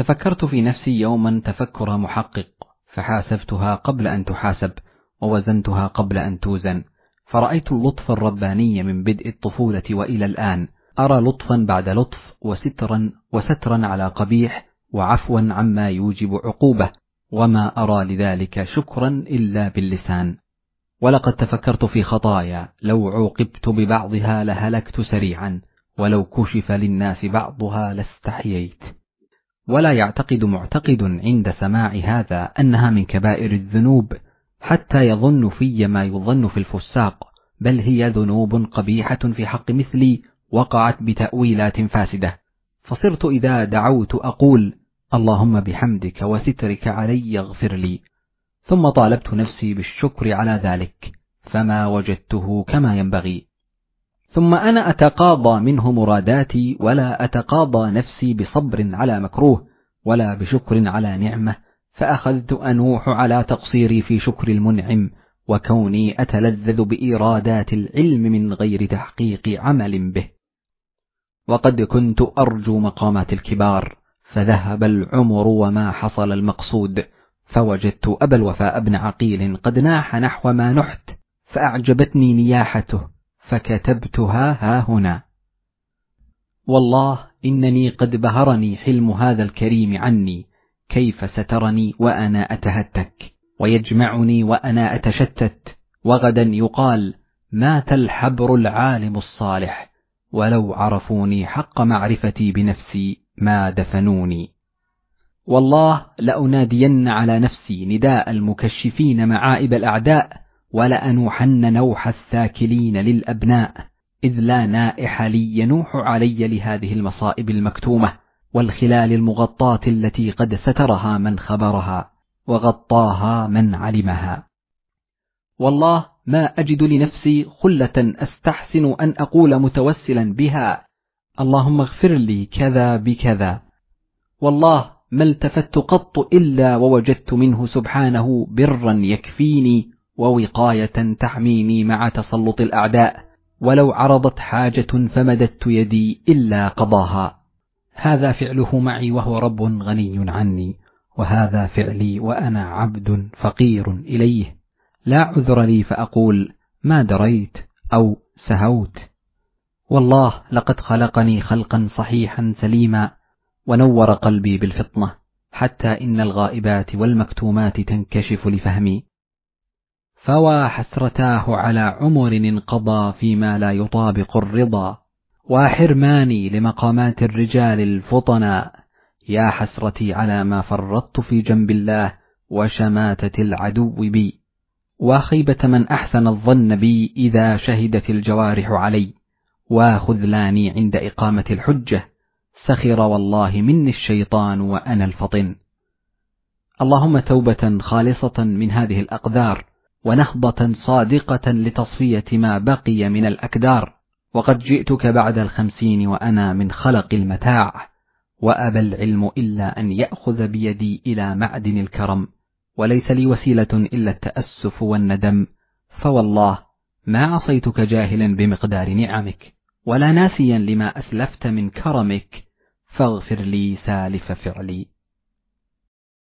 تفكرت في نفسي يوما تفكر محقق فحاسبتها قبل أن تحاسب ووزنتها قبل أن توزن. فرأيت اللطف الرباني من بدء الطفولة وإلى الآن. أرى لطفا بعد لطف وسترا وسترا على قبيح وعفوا عما يوجب عقوبة. وما أرى لذلك شكرا إلا باللسان. ولقد تفكرت في خطايا. لو عوقبت ببعضها لهلكت سريعا. ولو كشف للناس بعضها لاستحييت. ولا يعتقد معتقد عند سماع هذا أنها من كبائر الذنوب حتى يظن في ما يظن في الفساق بل هي ذنوب قبيحة في حق مثلي وقعت بتأويلات فاسدة. فصرت إذا دعوت أقول اللهم بحمدك وسترك علي اغفر لي. ثم طالبت نفسي بالشكر على ذلك فما وجدته كما ينبغي. ثم أنا أتقاضى منه مراداتي ولا أتقاضى نفسي بصبر على مكروه ولا بشكر على نعمة فأخذت أنوح على تقصيري في شكر المنعم وكوني أتلذذ بإيرادات العلم من غير تحقيق عمل به. وقد كنت أرجو مقامات الكبار فذهب العمر وما حصل المقصود فوجدت أبا الوفاء بن عقيل قد ناح نحو ما نحت فأعجبتني نياحته. فكتبتها ها هنا. والله إنني قد بهرني حلم هذا الكريم عني كيف سترني وأنا أتهتك؟ ويجمعني وأنا أتشتت وغدا يقال مات الحبر العالم الصالح ولو عرفوني حق معرفتي بنفسي ما دفنوني. والله لأنادين على نفسي نداء المكشفين معائب الأعداء ولأنوحن نوح الثاكلين للأبناء إذ لا نائح لي ينوح علي لهذه المصائب المكتومة والخلال المغطاة التي قد سترها من خبرها وغطاها من علمها. والله ما أجد لنفسي خلة أستحسن أن أقول متوسلا بها اللهم اغفر لي كذا بكذا. والله ما التفت قط إلا ووجدت منه سبحانه برا يكفيني ووقاية تحميني مع تسلط الأعداء ولو عرضت حاجة فمددت يدي إلا قضاها. هذا فعله معي وهو رب غني عني وهذا فعلي وأنا عبد فقير إليه. لا عذر لي فأقول ما دريت أو سهوت. والله لقد خلقني خلقا صحيحا سليما ونور قلبي بالفطنة حتى إن الغائبات والمكتومات تنكشف لفهمي. فوا حسرتاه على عمر انقضى فيما لا يطابق الرضا. وحرماني لمقامات الرجال الفطنا يا حسرتي على ما فرطت في جنب الله وشماتة العدو بي. وخيبة من أحسن الظن بي إذا شهدت الجوارح علي. وخذلاني عند إقامة الحجة. سخر والله مني الشيطان وأنا الفطن. اللهم توبة خالصة من هذه الأقدار. ونهضة صادقة لتصفية ما بقي من الأكدار. وقد جئتك بعد الخمسين وأنا من خلق المتاع. وأبى العلم إلا أن يأخذ بيدي إلى معدن الكرم. وليس لي وسيلة إلا التأسف والندم. فوالله ما عصيتك جاهلا بمقدار نعمك. ولا ناسيا لما أسلفت من كرمك. فاغفر لي سالف فعلي.